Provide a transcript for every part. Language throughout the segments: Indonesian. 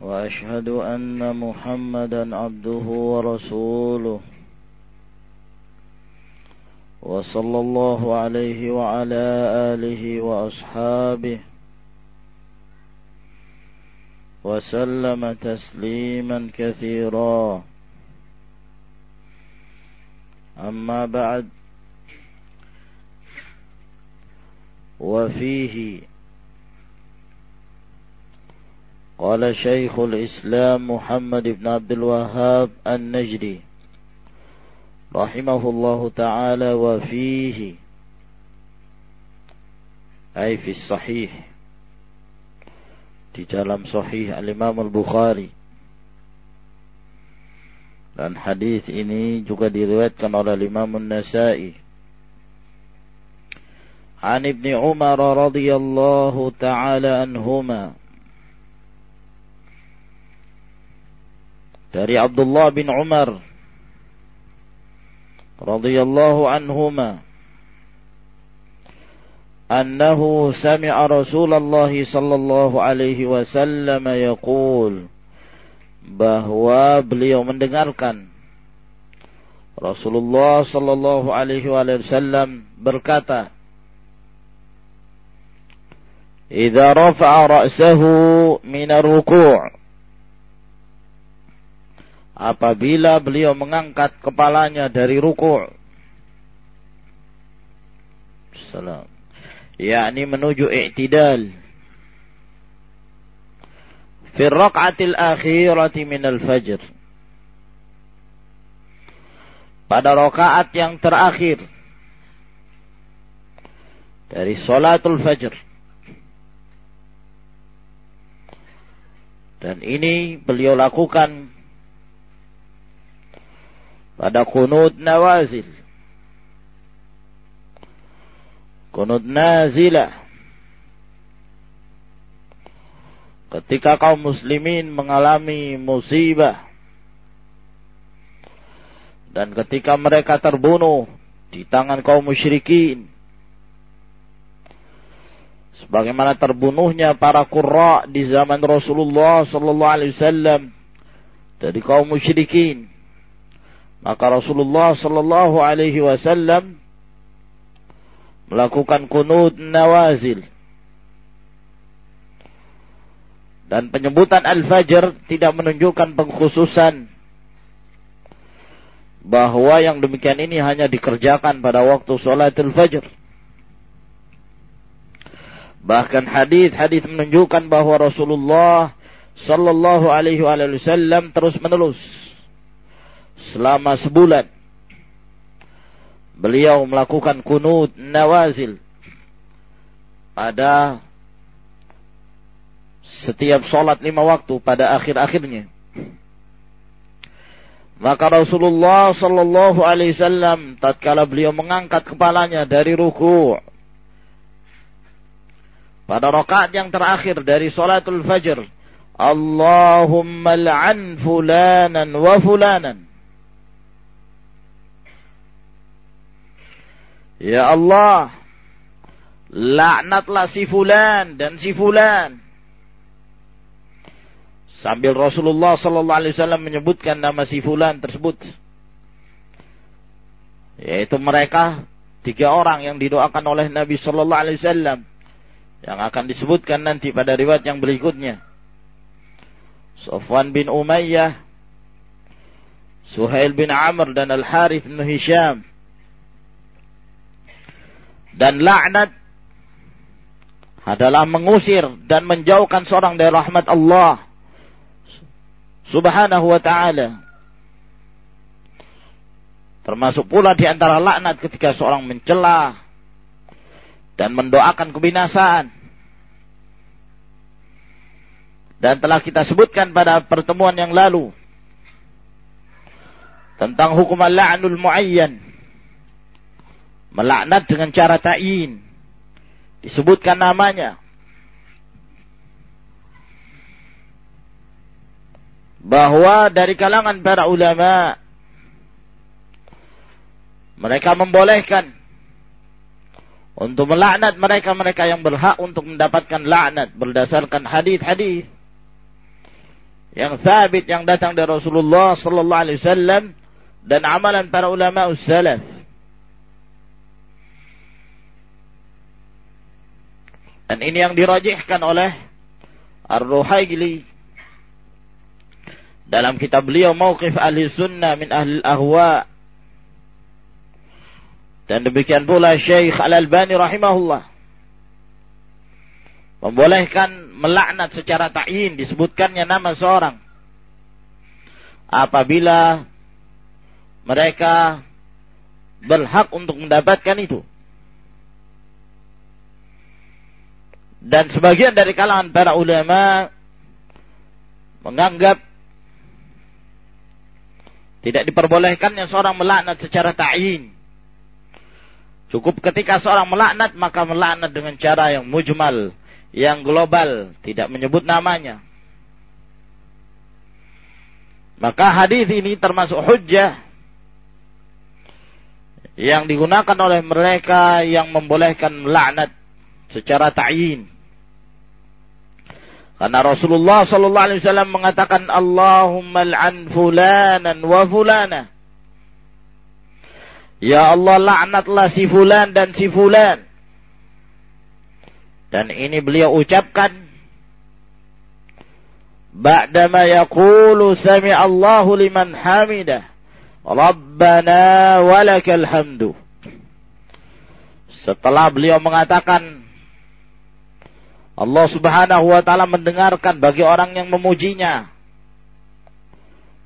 وأشهد أن محمدا عبده ورسوله. وصلى الله عليه وعلى آله وأصحابه وسلم تسليما كثيرا. أما بعد وفيه قال شيخ الإسلام محمد بن عبد الوهاب النجدي رحمه الله تعالى وفيه أي في الصحيح di dalam sahih al-Imam al-Bukhari dan hadis ini juga diriwayatkan oleh Imam An-Nasa'i. An Ibnu Umar radhiyallahu taala anhuma dari Abdullah bin Umar radhiyallahu anhuma annahu sami'a Rasulullah sallallahu alaihi wasallam yaqul bahwa beliau mendengarkan Rasulullah sallallahu alaihi wasallam berkata Idza rafa'a ra'sahu min ar-ruku' apabila beliau mengangkat kepalanya dari ruku' salam. Yakni menuju i'tidal. Fi raq'atil akhirati minal fajr. Pada rakaat yang terakhir. Dari salatul fajr. Dan ini beliau lakukan pada kunut nawazil. Kunut nazilah ketika kaum muslimin mengalami musibah. Dan ketika mereka terbunuh di tangan kaum musyrikin. Sebagaimana terbunuhnya para qurra di zaman Rasulullah sallallahu alaihi wasallam dari kaum musyrikin maka Rasulullah sallallahu alaihi wasallam melakukan kunud nawazil Dan penyebutan Al-Fajr tidak menunjukkan pengkhususan bahwa yang demikian ini hanya dikerjakan pada waktu sholatul fajr. Bahkan hadis-hadis menunjukkan bahwa Rasulullah sallallahu alaihi wasallam terus menerus selama sebulan beliau melakukan kunut nawazil pada setiap sholat lima waktu pada akhir-akhirnya. Maka Rasulullah Sallallahu Alaihi Wasallam tatkala beliau mengangkat kepalanya dari ruku pada rakaat yang terakhir dari sholatul fajr, Allahumma la'an fulanan wa fulanan. Ya Allah, laknatlah si fulan dan si fulan Sambil Rasulullah sallallahu alaihi wasallam menyebutkan nama si fulan tersebut. Yaitu mereka tiga orang yang didoakan oleh Nabi sallallahu alaihi wasallam yang akan disebutkan nanti pada riwayat yang berikutnya. Sofwan bin Umayyah, Suhail bin Amr dan Al-Harith bin Hisham. Dan laknat adalah mengusir dan menjauhkan seorang dari rahmat Allah subhanahu wa ta'ala. Termasuk pula di antara laknat ketika seorang mencela dan mendoakan kebinasaan. Dan telah kita sebutkan pada pertemuan yang lalu tentang hukuman la'nul muayyan. Melaknat dengan cara ta'yin. Disebutkan namanya. Bahwa dari kalangan para ulama mereka membolehkan untuk melaknat mereka-mereka yang berhak untuk mendapatkan laknat berdasarkan hadis-hadis yang sabit yang datang dari Rasulullah sallallahu alaihi wasallam dan amalan para ulama salaf. Dan ini yang dirajihkan oleh Ar-Ruhaili dalam kitab beliau Mauqif Ahli Sunnah min Ahli Ahwa dan demikian pula Syekh Al-Albani rahimahullah. Membolehkan melaknat secara ta'yin disebutkannya nama seorang. Apabila mereka berhak untuk mendapatkan itu. Dan sebagian dari kalangan para ulama menganggap tidak diperbolehkannya seorang melaknat secara ta'yin Cukup ketika seorang melaknat maka melaknat dengan cara yang mujmal, yang global, tidak menyebut namanya. Maka hadis ini termasuk hujjah yang digunakan oleh mereka yang membolehkan melaknat secara ta'yin. Karena Rasulullah sallallahu alaihi wasallam mengatakan Allahumma al'an fulanan wa fulanah Ya Allah laknatlah si fulan dan si fulan. Dan ini beliau ucapkan ba'dama yaqulu sami Allahu liman hamidah. Rabbana walakal hamdu. Setelah beliau mengatakan Allah Subhanahu wa taala mendengarkan bagi orang yang memujinya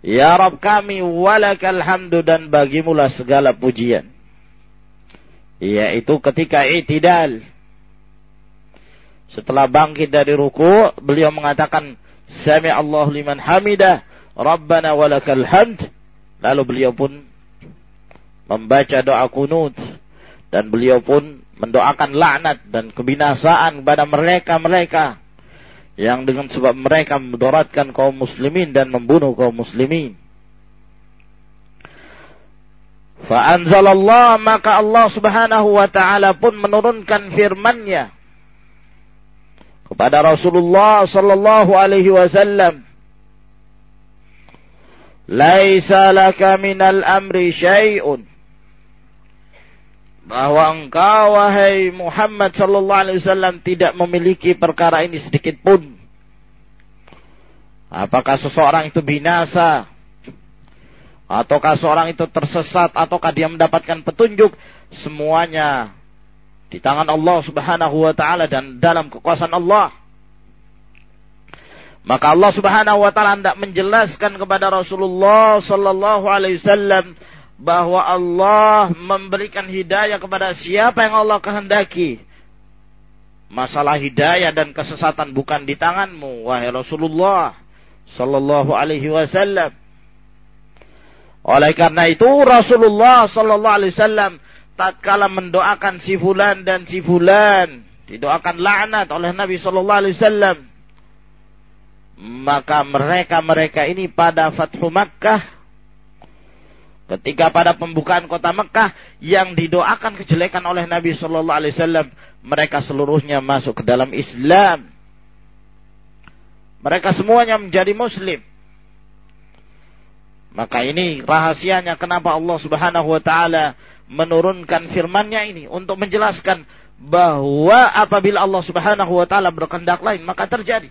Ya Rabb kami walakal hamdu dan bagimulah segala pujian. Yaitu ketika itidal. Setelah bangkit dari ruku, beliau mengatakan, Sami Allah liman hamidah, Rabbana walakal hamd. Lalu beliau pun membaca doa kunut. Dan beliau pun mendoakan laknat dan kebinasaan kepada mereka-mereka yang dengan sebab mereka mendoratkan kaum muslimin dan membunuh kaum muslimin. Fa'anzalallah maka Allah subhanahu wa ta'ala pun menurunkan firmannya kepada Rasulullah sallallahu alaihi wasallam Laisa laka minal amri syai'un bahwa engkau wahai Muhammad sallallahu alaihi wasallam tidak memiliki perkara ini sedikit pun. Apakah seseorang itu binasa ataukah seorang itu tersesat ataukah dia mendapatkan petunjuk semuanya di tangan Allah Subhanahu wa taala dan dalam kekuasaan Allah. Maka Allah Subhanahu wa taala hendak menjelaskan kepada Rasulullah sallallahu alaihi wasallam bahwa Allah memberikan hidayah kepada siapa yang Allah kehendaki. Masalah hidayah dan kesesatan bukan di tanganmu, wahai Rasulullah sallallahu alaihi wasallam. Oleh karena itu Rasulullah sallallahu alaihi wasallam tatkala mendoakan si fulan dan si fulan didoakan laknat oleh Nabi sallallahu alaihi wasallam maka mereka-mereka ini pada Fathu Makkah Ketika pada pembukaan kota Mekah yang didoakan kejelekan oleh Nabi Shallallahu Alaihi Wasallam, mereka seluruhnya masuk ke dalam Islam. Mereka semuanya menjadi Muslim. Maka ini rahasianya kenapa Allah Subhanahu Wa Taala menurunkan firman-Nya ini untuk menjelaskan bahwa apabila Allah Subhanahu Wa Taala berkehendak lain maka terjadi.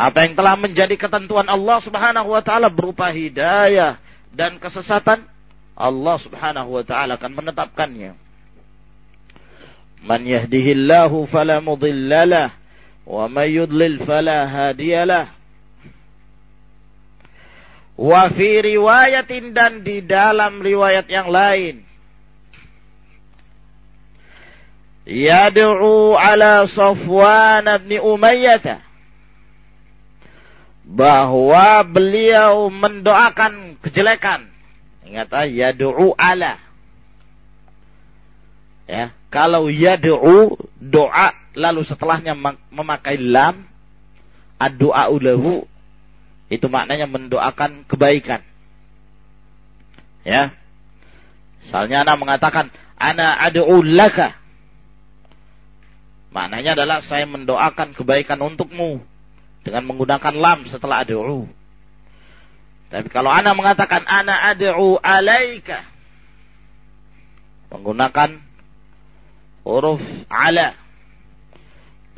Apa yang telah menjadi ketentuan Allah Subhanahu wa taala berupa hidayah dan kesesatan, Allah Subhanahu wa taala akan menetapkannya. Man yahdihillahu fala mudhillalah wa may yudlil fala hadiyalah. Wa fi riwayatin dan di dalam riwayat yang lain Yad'u ala Safwan bin Umayyah bahwa beliau mendoakan kejelekan. Ingat ah, yad'u ala. Ya, kalau yad'u doa lalu setelahnya memakai lam ad-du'a lahu itu maknanya mendoakan kebaikan. Ya. Misalnya anak mengatakan ana ad'u laka. Maknanya adalah saya mendoakan kebaikan untukmu dengan menggunakan lam setelah ad'u. Tapi kalau anak mengatakan ana ad'u alaika menggunakan huruf ala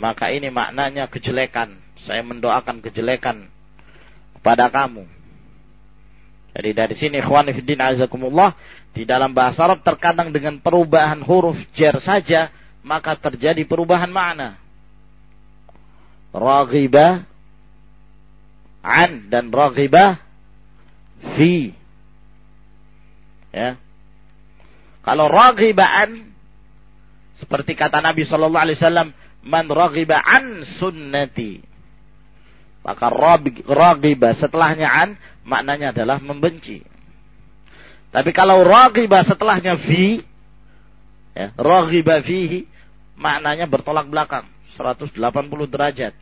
maka ini maknanya kejelekan. Saya mendoakan kejelekan kepada kamu. Jadi dari sini ikhwan fillah azakumullah di dalam bahasa Arab terkadang dengan perubahan huruf jar saja maka terjadi perubahan makna. Raghiba an dan raghiba fi. Ya. Kalau raghiba an seperti kata Nabi sallallahu alaihi wasallam, "Man raghiba an sunnati." Maka raghiba setelahnya an maknanya adalah membenci. Tapi kalau raghiba setelahnya fi, ya, raghiba fihi, maknanya bertolak belakang, 180 derajat.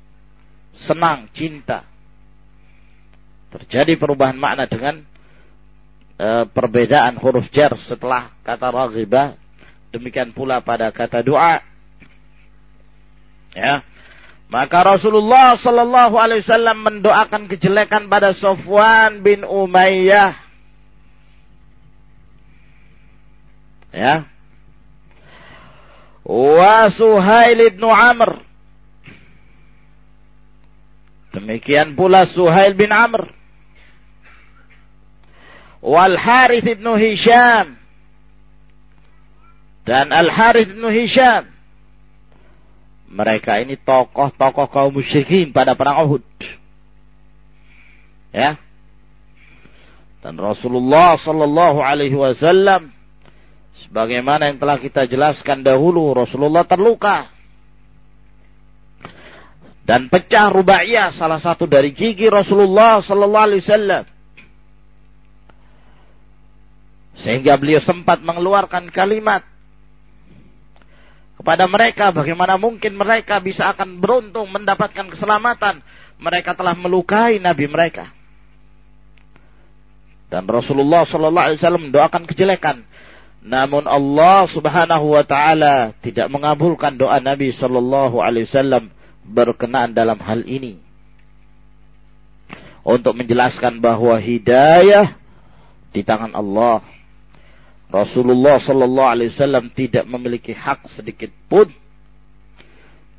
Senang, cinta. Terjadi perubahan makna dengan e, perbedaan huruf jar setelah kata raghiba. Demikian pula pada kata doa. Ya. Maka Rasulullah Sallallahu Alaihi Wasallam mendoakan kejelekan pada Sofwan bin Umayyah. Ya. Wa Suhail bin Amr. Demikian pula Suhail bin Amr. Wal Harith bin Hisham. Dan Al Harith bin Hisham mereka ini tokoh-tokoh kaum musyrikin pada perang Uhud. Ya. Dan Rasulullah sallallahu alaihi wasallam sebagaimana yang telah kita jelaskan dahulu, Rasulullah terluka dan pecah rubaiyah salah satu dari gigi Rasulullah sallallahu alaihi wasallam. Sehingga beliau sempat mengeluarkan kalimat kepada mereka bagaimana mungkin mereka bisa akan beruntung mendapatkan keselamatan. Mereka telah melukai nabi mereka. Dan Rasulullah sallallahu alaihi wasallam mendoakan kejelekan. Namun Allah Subhanahu wa taala tidak mengabulkan doa Nabi sallallahu alaihi wasallam berkenaan dalam hal ini. Untuk menjelaskan bahwa hidayah di tangan Allah Rasulullah Sallallahu Alaihi Wasallam tidak memiliki hak sedikit pun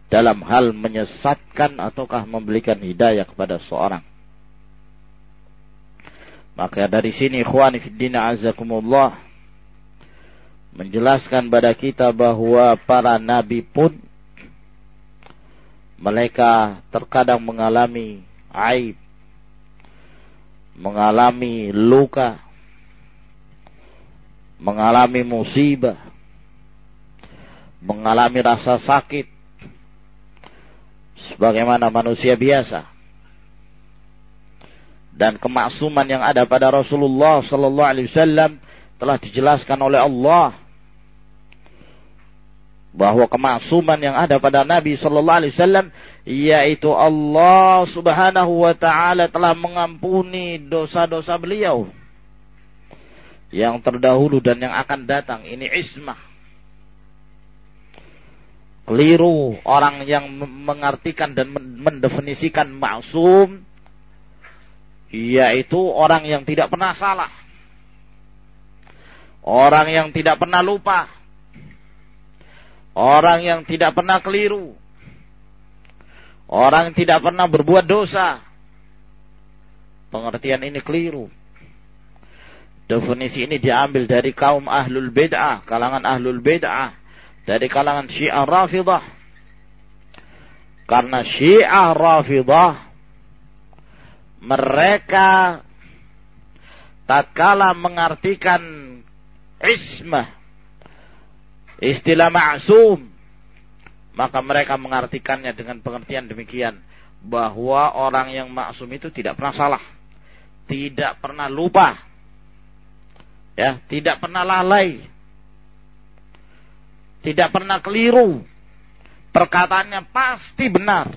dalam hal menyesatkan ataukah memberikan hidayah kepada seorang. Maka dari sini ikhwani fiddina azakumullah menjelaskan pada kita bahwa para nabi pun mereka terkadang mengalami aib, mengalami luka, mengalami musibah, mengalami rasa sakit, sebagaimana manusia biasa. Dan kemaksuman yang ada pada Rasulullah Sallallahu Alaihi Wasallam telah dijelaskan oleh Allah bahwa kemaksuman yang ada pada Nabi Sallallahu Alaihi Wasallam yaitu Allah Subhanahu Wa Taala telah mengampuni dosa-dosa beliau yang terdahulu dan yang akan datang. Ini ismah. Keliru. Orang yang mengartikan dan mendefinisikan maksum yaitu orang yang tidak pernah salah. Orang yang tidak pernah lupa. Orang yang tidak pernah keliru. Orang yang tidak pernah berbuat dosa. Pengertian ini keliru Definisi ini diambil dari kaum ahlul bid'ah, kalangan ahlul bid'ah, dari kalangan syiah rafidah. Karena syiah rafidah, mereka tatkala mengartikan ismah, istilah ma'sum, maka mereka mengartikannya dengan pengertian demikian bahwa orang yang maksum itu tidak pernah salah, tidak pernah lupa, ya, tidak pernah lalai, tidak pernah keliru, perkataannya pasti benar,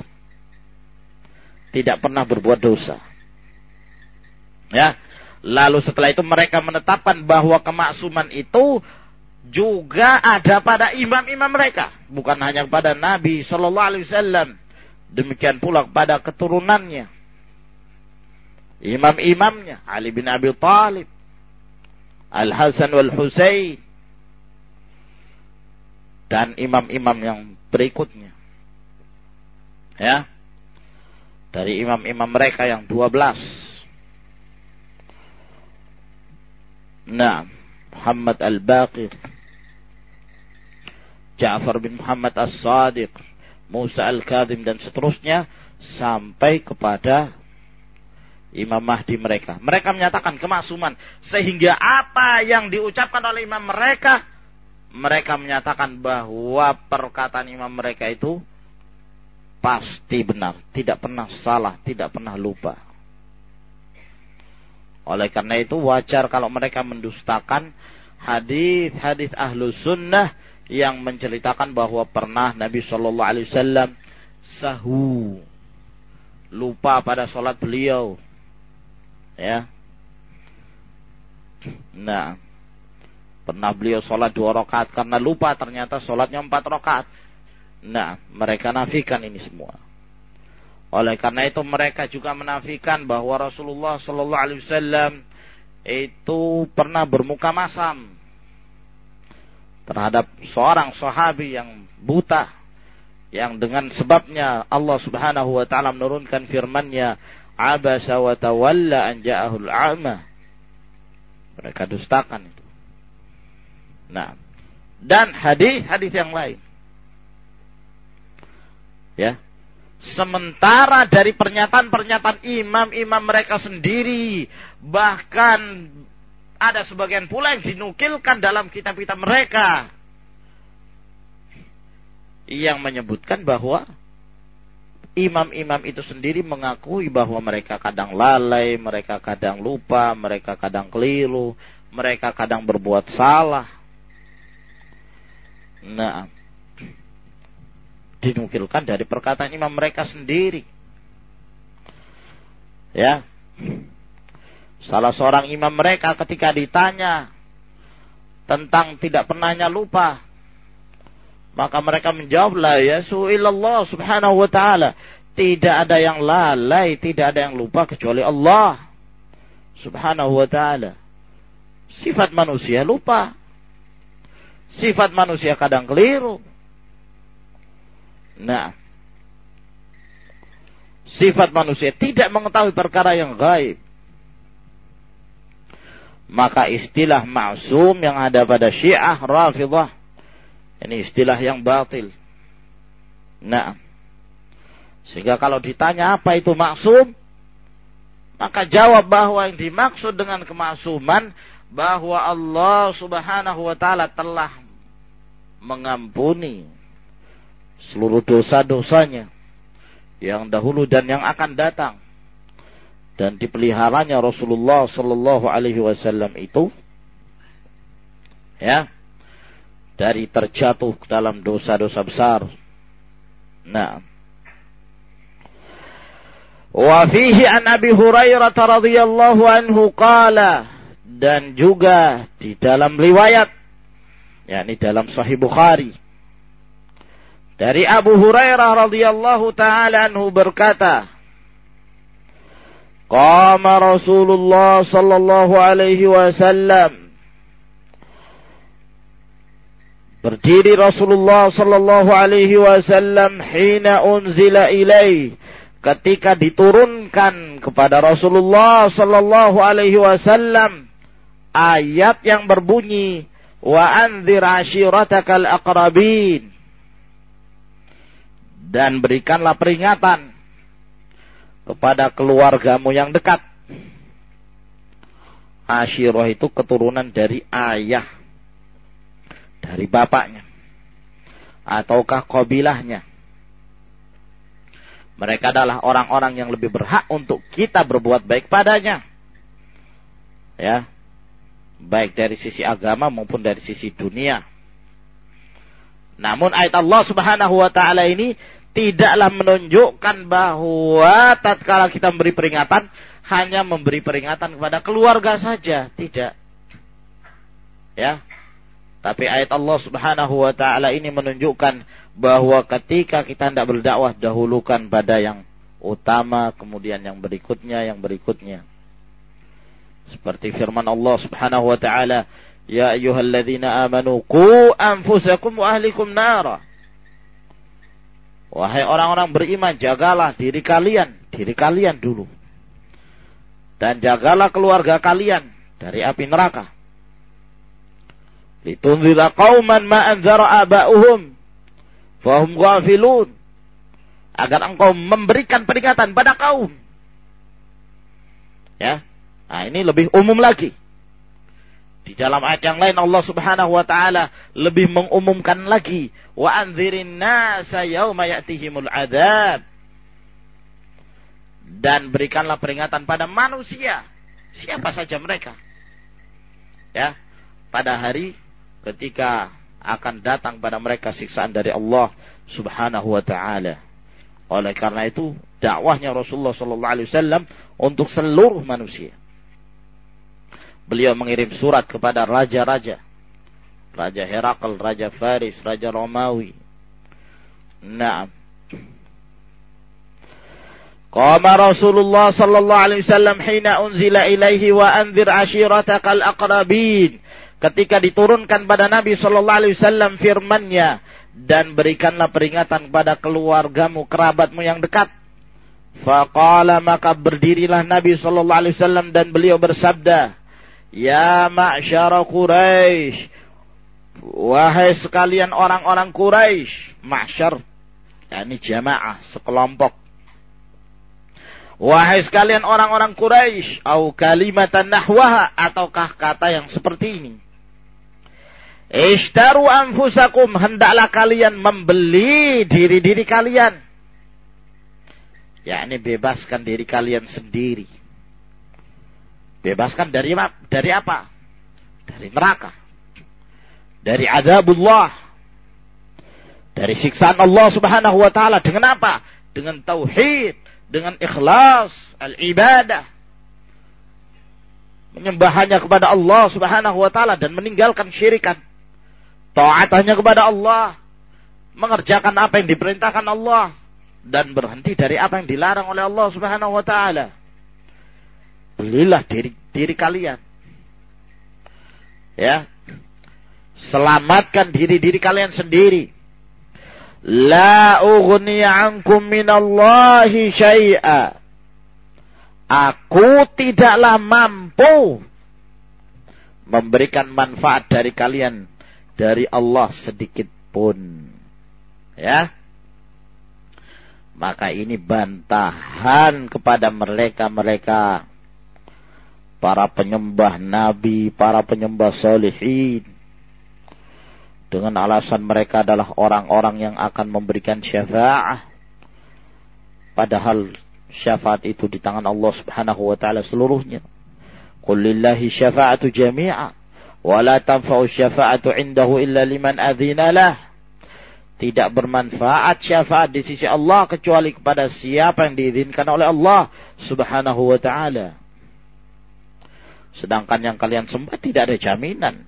tidak pernah berbuat dosa. Ya, lalu setelah itu mereka menetapkan bahwa kemaksuman itu juga ada pada imam-imam mereka, bukan hanya pada Nabi Shallallahu Alaihi Wasallam Demikian pula kepada keturunannya. Imam-imamnya. Ali bin Abi Talib. Al-Hasan wal Husain. Dan imam-imam yang berikutnya. Ya. Dari imam-imam mereka yang 12. Nah, Muhammad Al-Baqir. Ja'far bin Muhammad As-Sadiq. Musa Al-Kadhim dan seterusnya sampai kepada Imam Mahdi mereka. Mereka menyatakan kemaksuman sehingga apa yang diucapkan oleh imam mereka mereka menyatakan bahwa perkataan imam mereka itu pasti benar, tidak pernah salah, tidak pernah lupa. Oleh karena itu wajar kalau mereka mendustakan hadis-hadis ahlu sunnah yang menceritakan bahwa pernah Nabi Shallallahu Alaihi Wasallam sahu lupa pada sholat beliau ya. Nah. Pernah beliau sholat dua rakaat karena lupa ternyata sholatnya empat rakaat. Nah mereka nafikan ini semua. Oleh karena itu mereka juga menafikan bahwa Rasulullah Shallallahu Alaihi Wasallam itu pernah bermuka masam terhadap seorang sahabi yang buta yang dengan sebabnya Allah Subhanahu wa taala menurunkan firman-Nya abasa wa tawalla an ja'ahul a'ma. Mereka dustakan itu. Nah dan hadis-hadis yang lain. Ya. Sementara dari pernyataan-pernyataan imam-imam mereka sendiri bahkan ada sebagian pula yang dinukilkan dalam kitab-kitab mereka. Yang menyebutkan bahwa imam-imam itu sendiri mengakui bahwa mereka kadang lalai, mereka kadang lupa, mereka kadang keliru, mereka kadang berbuat salah. Nah, dinukilkan dari perkataan imam mereka sendiri. Ya. Salah seorang imam mereka ketika ditanya tentang tidak pernahnya lupa. Maka mereka menjawab la ya su'ilallah subhanahu wa ta'ala. Tidak ada yang lalai, tidak ada yang lupa kecuali Allah subhanahu wa ta'ala. Sifat manusia lupa. Sifat manusia kadang keliru. Nah. Sifat manusia tidak mengetahui perkara yang gaib maka istilah maksum yang ada pada Syiah Rafidah ini istilah yang batil. Nah, sehingga kalau ditanya apa itu maksum, maka jawab bahwa yang dimaksud dengan kemaksuman bahwa Allah Subhanahu wa taala telah mengampuni seluruh dosa-dosanya yang dahulu dan yang akan datang dan dipeliharanya Rasulullah Sallallahu Alaihi Wasallam itu ya dari terjatuh dalam dosa-dosa besar. Nah. Wa fihi an Abi Hurairah radhiyallahu anhu qala dan juga di dalam riwayat yakni dalam sahih Bukhari dari Abu Hurairah radhiyallahu taala anhu berkata Qama Rasulullah sallallahu alaihi wasallam Berdiri Rasulullah sallallahu alaihi wasallam hina unzila ilaih ketika diturunkan kepada Rasulullah sallallahu alaihi wasallam ayat yang berbunyi wa anzir ashiratakal aqrabin. Dan berikanlah peringatan kepada keluargamu yang dekat. Ashirah itu keturunan dari ayah, dari bapaknya, ataukah kabilahnya. Mereka adalah orang-orang yang lebih berhak untuk kita berbuat baik padanya. Ya. Baik dari sisi agama maupun dari sisi dunia. Namun ayat Allah Subhanahu wa taala ini tidaklah menunjukkan bahwa tatkala kita memberi peringatan hanya memberi peringatan kepada keluarga saja, tidak. Ya. Tapi ayat Allah Subhanahu wa taala ini menunjukkan bahwa ketika kita tidak berdakwah dahulukan pada yang utama kemudian yang berikutnya yang berikutnya. Seperti firman Allah Subhanahu wa taala ya ayyuhalladzina amanu qu anfusakum wa ahlikum nara. Wahai orang-orang beriman jagalah diri kalian diri kalian dulu. Dan jagalah keluarga kalian dari api neraka litunzira qauman ma anzara aba'uhum Fahum ghafilun. Agar engkau memberikan peringatan pada kaum. Ya. Nah, ini lebih umum lagi. Di dalam ayat yang lain Allah Subhanahu wa taala lebih mengumumkan lagi wa anzirin nasa yauma ya'tihimul adzab. Dan berikanlah peringatan pada manusia, siapa saja mereka. Ya, pada hari ketika akan datang pada mereka siksaan dari Allah Subhanahu wa taala. Oleh karena itu, dakwahnya Rasulullah sallallahu alaihi wasallam untuk seluruh manusia. Beliau mengirim surat kepada raja-raja. Raja Herakl, Raja Faris, Raja Romawi. Naam. Qama Rasulullah sallallahu alaihi wasallam hina unzila ilaihi wa anzir ashiratakal aqrabin ketika diturunkan pada Nabi Shallallahu Alaihi Wasallam firmannya dan berikanlah peringatan kepada keluargamu kerabatmu yang dekat. Faqala maka berdirilah Nabi Shallallahu Alaihi Wasallam dan beliau bersabda, Ya ma'syara Quraisy, wahai sekalian orang-orang Quraisy, ma'syar, yakni jamaah, sekelompok. Wahai sekalian orang-orang Quraisy, au kalimatan nahwaha ataukah kata yang seperti ini. Ishtaru anfusakum hendaklah kalian membeli diri-diri kalian. Ya ini bebaskan diri kalian sendiri. Bebaskan dari dari apa? Dari neraka. Dari azabullah. Dari siksaan Allah Subhanahu wa taala dengan apa? Dengan tauhid, dengan ikhlas, al-ibadah. Menyembah kepada Allah Subhanahu wa taala dan meninggalkan syirikan Taat hanya kepada Allah. Mengerjakan apa yang diperintahkan Allah. Dan berhenti dari apa yang dilarang oleh Allah subhanahu wa ta'ala. Belilah diri, diri kalian. Ya. Selamatkan diri-diri kalian sendiri. La ughni ankum minallahi syai'a. Aku tidaklah mampu memberikan manfaat dari kalian dari Allah sedikit pun. Ya. Maka ini bantahan kepada mereka-mereka para penyembah nabi, para penyembah solihin. Dengan alasan mereka adalah orang-orang yang akan memberikan syafaat. Padahal syafaat itu di tangan Allah subhanahu wa ta'ala seluruhnya. Qul lillahi syafa'atu jami'a wala tanfa'u syafa'atu indahu illa liman adzina Tidak bermanfaat syafaat di sisi Allah kecuali kepada siapa yang diizinkan oleh Allah Subhanahu wa taala. Sedangkan yang kalian sembah tidak ada jaminan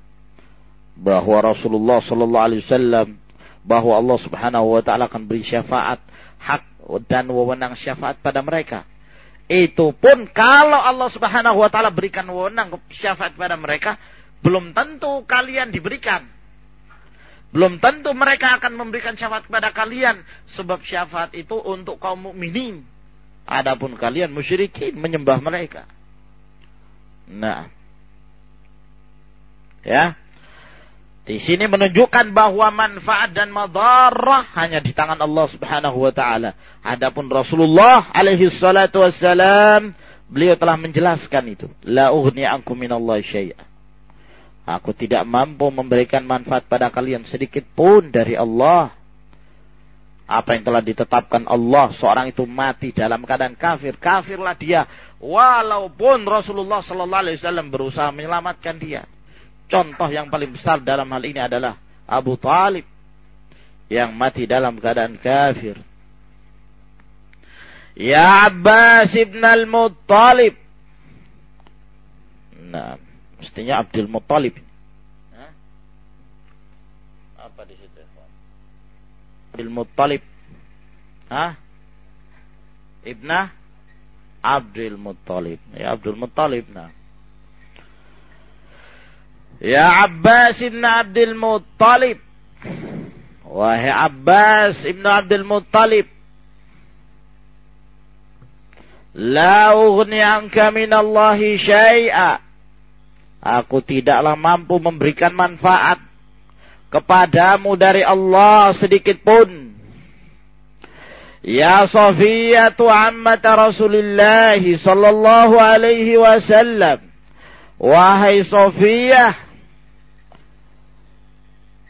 bahwa Rasulullah sallallahu alaihi wasallam bahwa Allah Subhanahu wa taala akan beri syafaat hak dan wewenang syafaat pada mereka. Itu pun kalau Allah Subhanahu wa taala berikan wewenang syafaat pada mereka, belum tentu kalian diberikan. Belum tentu mereka akan memberikan syafaat kepada kalian. Sebab syafaat itu untuk kaum mukminin. Adapun kalian musyrikin menyembah mereka. Nah. Ya. Di sini menunjukkan bahwa manfaat dan madarah hanya di tangan Allah Subhanahu wa taala. Adapun Rasulullah alaihi salatu wassalam beliau telah menjelaskan itu. La ughni ankum minallahi syai'a. Aku tidak mampu memberikan manfaat pada kalian sedikit pun dari Allah. apa yang telah ditetapkan Allah seorang itu mati dalam keadaan kafir. Kafirlah dia. Walaupun Rasulullah sallallahu alaihi wasallam berusaha menyelamatkan dia. Contoh yang paling besar dalam hal ini adalah Abu Talib yang mati dalam keadaan kafir. Ya Abbas ibn al-Muttalib. Nah, mestinya Abdul Muttalib apa di situ Abdul Muttalib. Hah? Ibnah Abdul Muttalib. Ya Abdul Muttalib. Nah. Ya Abbas ibn Abdul Muttalib. Wahai Abbas ibn Abdul Muttalib. La ughni anka minallahi syai'a. Aku tidaklah mampu memberikan manfaat kepadamu dari Allah sedikit pun. Ya Safiyatu ammat Rasulullah sallallahu alaihi wasallam. Wahai Safiyah,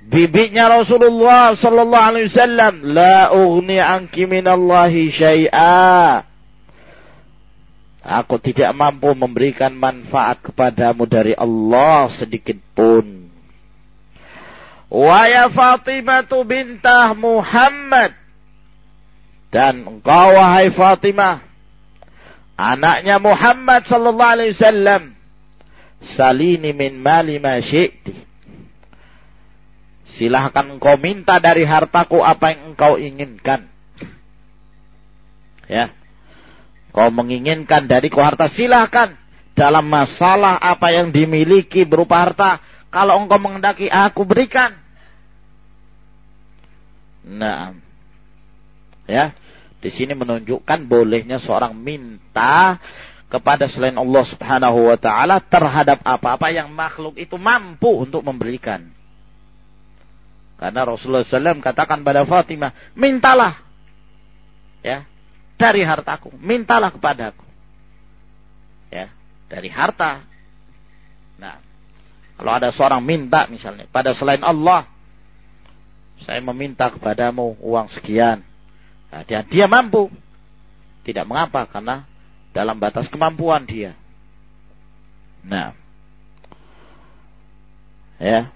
bibinya Rasulullah sallallahu alaihi wasallam, la ughni anki minallahi syai'a. Aku tidak mampu memberikan manfaat kepadamu dari Allah sedikit pun. Waya Fatimah bintah Muhammad. Dan engkau wahai Fatimah. Anaknya Muhammad sallallahu alaihi wasallam. Salini min mali ma syi'ti. Silahkan engkau minta dari hartaku apa yang engkau inginkan. Ya. Kau menginginkan dari harta silahkan. Dalam masalah apa yang dimiliki berupa harta kalau engkau mengendaki aku berikan. Nah. Ya. Di sini menunjukkan bolehnya seorang minta kepada selain Allah Subhanahu wa taala terhadap apa-apa yang makhluk itu mampu untuk memberikan. Karena Rasulullah SAW katakan pada Fatimah, mintalah ya dari hartaku, mintalah kepadaku. Ya, dari harta. Nah, kalau ada seorang minta misalnya pada selain Allah, saya meminta kepadamu uang sekian. Nah, dia, dia mampu. Tidak mengapa karena dalam batas kemampuan dia. Nah. Ya.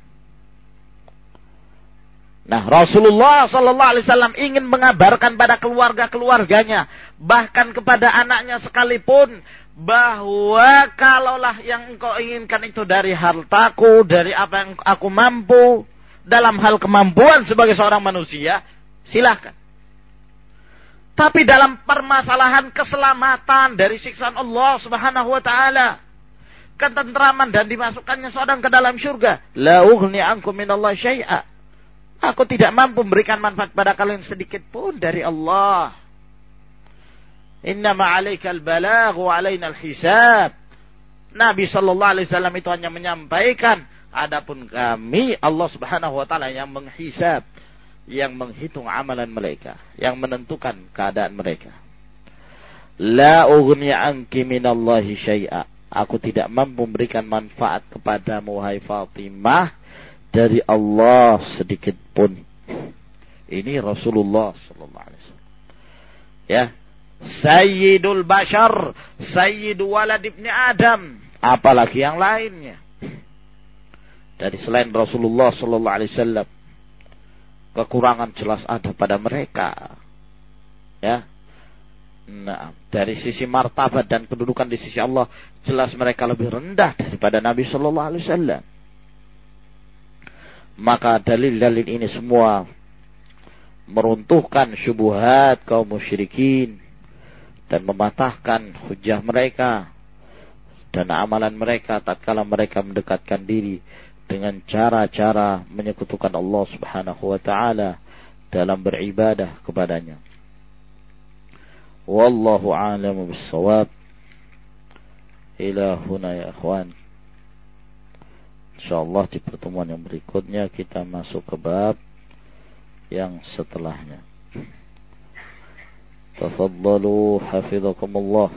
Nah, Rasulullah Sallallahu Alaihi Wasallam ingin mengabarkan pada keluarga-keluarganya, bahkan kepada anaknya sekalipun, bahwa kalaulah yang engkau inginkan itu dari hartaku, dari apa yang aku mampu, dalam hal kemampuan sebagai seorang manusia, silahkan. Tapi dalam permasalahan keselamatan dari siksaan Allah Subhanahu wa taala, ketentraman dan dimasukkannya seorang ke dalam surga, la ughni ankum minallah syai'a Aku tidak mampu memberikan manfaat pada kalian sedikit pun dari Allah. Inna ma'alaikal balag wa alaina al-hisab. Nabi sallallahu alaihi wasallam itu hanya menyampaikan adapun kami Allah Subhanahu wa taala yang menghisab, yang menghitung amalan mereka, yang menentukan keadaan mereka. La ughni anki minallahi syai'a. Aku tidak mampu memberikan manfaat kepadamu wahai Fatimah dari Allah sedikit pun. Ini Rasulullah sallallahu alaihi wasallam. Ya. Sayyidul Bashar, Sayyidu Walad Ibni Adam, apalagi yang lainnya. Dari selain Rasulullah sallallahu alaihi wasallam, kekurangan jelas ada pada mereka. Ya. Nah, dari sisi martabat dan kedudukan di sisi Allah, jelas mereka lebih rendah daripada Nabi sallallahu alaihi wasallam. Maka dalil-dalil ini semua meruntuhkan syubuhat kaum musyrikin dan mematahkan hujah mereka dan amalan mereka tatkala mereka mendekatkan diri dengan cara-cara menyekutukan Allah Subhanahu wa taala dalam beribadah kepadanya. Wallahu a'lamu bis-shawab. Ila huna ya ikhwan. InsyaAllah di pertemuan yang berikutnya kita masuk ke bab yang setelahnya. Tafaddalu hafizakumullah.